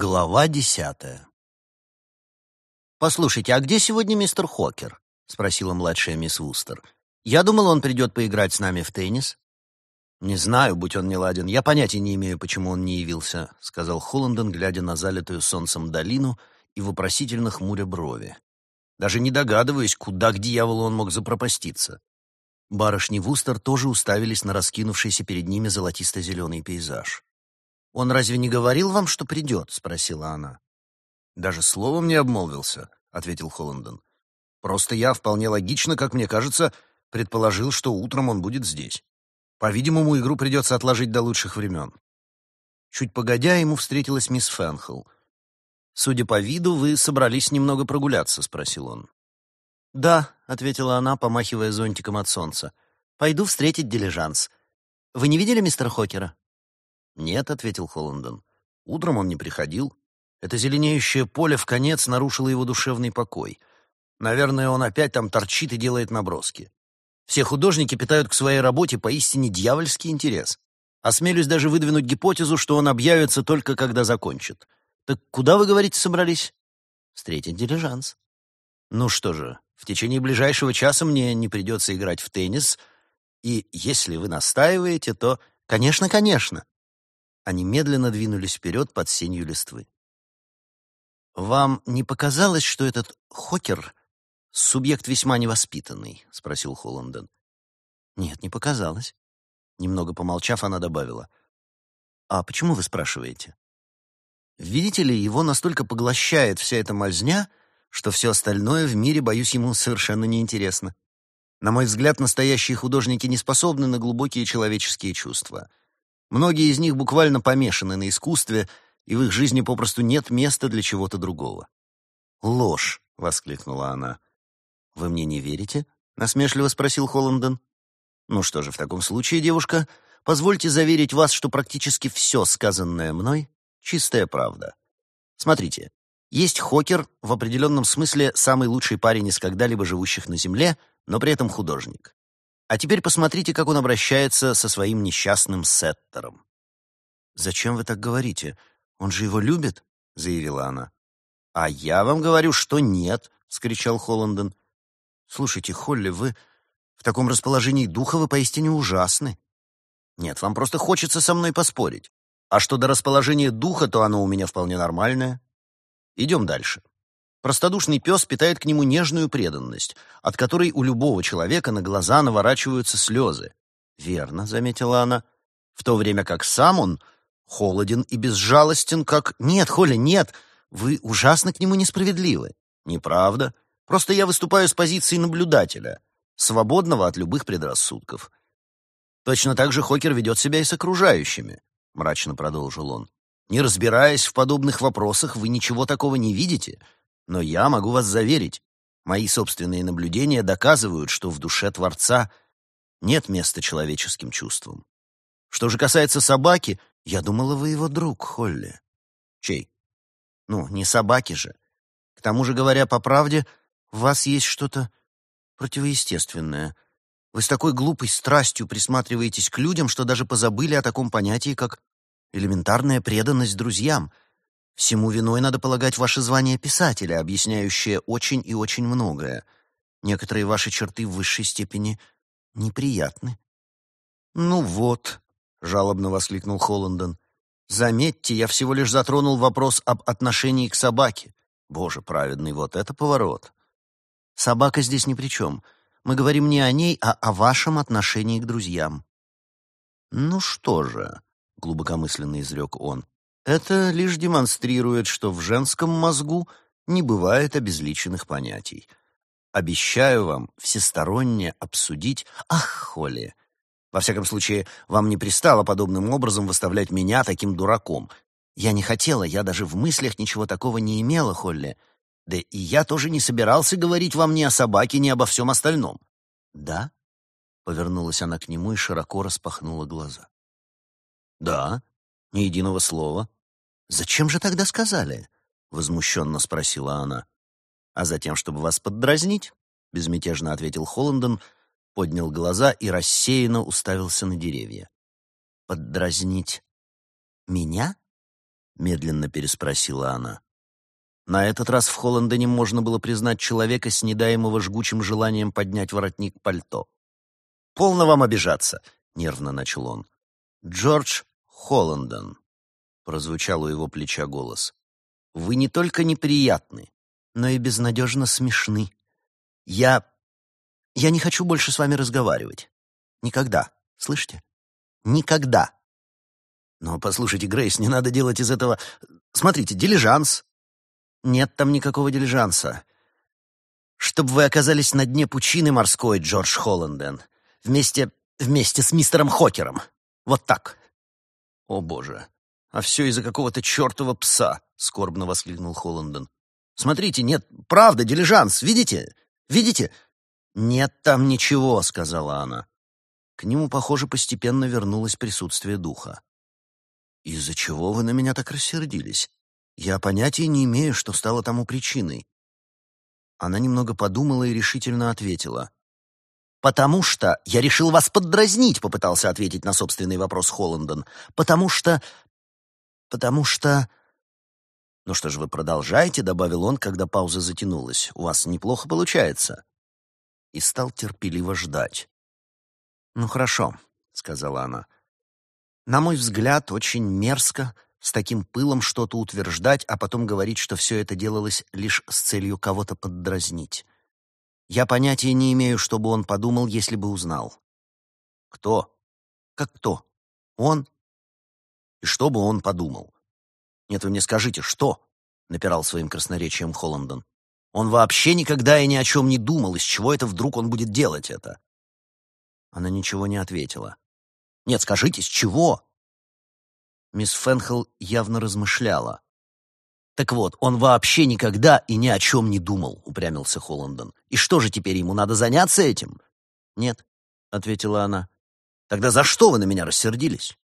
Глава десятая «Послушайте, а где сегодня мистер Хокер?» — спросила младшая мисс Вустер. «Я думал, он придет поиграть с нами в теннис». «Не знаю, будь он не ладен. Я понятия не имею, почему он не явился», — сказал Холландон, глядя на залитую солнцем долину и вопросительно хмуря брови. «Даже не догадываюсь, куда к дьяволу он мог запропаститься». Барышни Вустер тоже уставились на раскинувшийся перед ними золотисто-зеленый пейзаж. «Он разве не говорил вам, что придет?» — спросила она. «Даже словом не обмолвился», — ответил Холландон. «Просто я вполне логично, как мне кажется, предположил, что утром он будет здесь. По-видимому, игру придется отложить до лучших времен». Чуть погодя, ему встретилась мисс Фенхелл. «Судя по виду, вы собрались немного прогуляться?» — спросил он. «Да», — ответила она, помахивая зонтиком от солнца. «Пойду встретить дилижанс. Вы не видели мистера Хокера?» «Нет», — ответил Холландон. «Утром он не приходил. Это зеленеющее поле в конец нарушило его душевный покой. Наверное, он опять там торчит и делает наброски. Все художники питают к своей работе поистине дьявольский интерес. Осмелюсь даже выдвинуть гипотезу, что он объявится только когда закончит. Так куда, вы говорите, собрались? Встретить дилижанс. Ну что же, в течение ближайшего часа мне не придется играть в теннис, и если вы настаиваете, то... Конечно, конечно. Они медленно двинулись вперед под сенью листвы. «Вам не показалось, что этот Хокер — субъект весьма невоспитанный?» — спросил Холланден. «Нет, не показалось». Немного помолчав, она добавила. «А почему вы спрашиваете?» «Видите ли, его настолько поглощает вся эта мазня, что все остальное в мире, боюсь, ему совершенно неинтересно. На мой взгляд, настоящие художники не способны на глубокие человеческие чувства. Многие из них буквально помешаны на искусстве, и в их жизни попросту нет места для чего-то другого. «Ложь!» — воскликнула она. «Вы мне не верите?» — насмешливо спросил Холландон. «Ну что же, в таком случае, девушка, позвольте заверить вас, что практически все сказанное мной — чистая правда. Смотрите, есть Хокер, в определенном смысле самый лучший парень из когда-либо живущих на Земле, но при этом художник. А теперь посмотрите, как он обращается со своим несчастным сеттером. «Зачем вы так говорите? Он же его любит?» — заявила она. «А я вам говорю, что нет!» — вскричал Холландон. «Слушайте, Холли, вы в таком расположении духа вы поистине ужасны. Нет, вам просто хочется со мной поспорить. А что до расположения духа, то оно у меня вполне нормальное. Идем дальше. Простодушный пес питает к нему нежную преданность, от которой у любого человека на глаза наворачиваются слезы. «Верно», — заметила она, — «в то время как сам он холоден и безжалостен, как...» «Нет, Холли, нет, вы ужасно к нему несправедливы». «Неправда. Просто я выступаю с позиции наблюдателя, свободного от любых предрассудков». «Точно так же Хокер ведет себя и с окружающими», — мрачно продолжил он. «Не разбираясь в подобных вопросах, вы ничего такого не видите». Но я могу вас заверить, мои собственные наблюдения доказывают, что в душе Творца нет места человеческим чувствам. Что же касается собаки, я думала, вы его друг, Холли. Чей? Ну, не собаки же. К тому же, говоря по правде, в вас есть что-то противоестественное. Вы с такой глупой страстью присматриваетесь к людям, что даже позабыли о таком понятии, как элементарная преданность друзьям — Всему виной, надо полагать, ваше звание писателя, объясняющее очень и очень многое. Некоторые ваши черты в высшей степени неприятны. «Ну вот», — жалобно воскликнул Холландон, — «заметьте, я всего лишь затронул вопрос об отношении к собаке. Боже праведный, вот это поворот. Собака здесь ни при чем. Мы говорим не о ней, а о вашем отношении к друзьям». «Ну что же», — глубокомысленно изрек он, это лишь демонстрирует, что в женском мозгу не бывает обезличенных понятий. Обещаю вам всесторонне обсудить... Ах, Холли! Во всяком случае, вам не пристало подобным образом выставлять меня таким дураком. Я не хотела, я даже в мыслях ничего такого не имела, Холли. Да и я тоже не собирался говорить вам ни о собаке, ни обо всем остальном. Да? Повернулась она к нему и широко распахнула глаза. Да, ни единого слова. «Зачем же тогда сказали?» — возмущенно спросила она. «А затем, чтобы вас поддразнить?» — безмятежно ответил Холландон, поднял глаза и рассеянно уставился на деревья. «Поддразнить меня?» медленно переспросила она. На этот раз в Холландоне можно было признать человека с недаемого жгучим желанием поднять воротник пальто. «Полно вам обижаться», — нервно начал он. «Джордж Холландон», — прозвучал у его плеча голос. «Вы не только неприятны, но и безнадежно смешны. Я... я не хочу больше с вами разговаривать. Никогда. Слышите? Никогда. Но послушайте, Грейс, не надо делать из этого... Смотрите, дилижанс. Нет там никакого дилижанса. Чтобы вы оказались на дне пучины морской, Джордж Холланден. Вместе... вместе с мистером Хокером. Вот так. О, боже. А все из-за какого-то чертова пса, скорбно воскликнул Холланден. Смотрите, нет, правда, дилижанс, видите? Видите? Нет там ничего, сказала она. К нему, похоже, постепенно вернулось присутствие духа. «Из-за чего вы на меня так рассердились? Я понятия не имею, что стало тому причиной». Она немного подумала и решительно ответила. «Потому что я решил вас поддразнить», — попытался ответить на собственный вопрос Холландон. «Потому что... потому что...» «Ну что ж, вы продолжаете», — добавил он, когда пауза затянулась. «У вас неплохо получается». И стал терпеливо ждать. «Ну хорошо», — сказала она. На мой взгляд, очень мерзко с таким пылом что-то утверждать, а потом говорить, что все это делалось лишь с целью кого-то поддразнить. Я понятия не имею, что бы он подумал, если бы узнал. Кто? Как кто? Он? И что бы он подумал? Нет, вы мне скажите, что? Напирал своим красноречием Холландон. Он вообще никогда и ни о чем не думал, из чего это вдруг он будет делать это? Она ничего не ответила. Нет, скажите, с чего?» Мисс Фенхел явно размышляла. «Так вот, он вообще никогда и ни о чем не думал», — упрямился Холландон. «И что же теперь, ему надо заняться этим?» «Нет», — ответила она. «Тогда за что вы на меня рассердились?»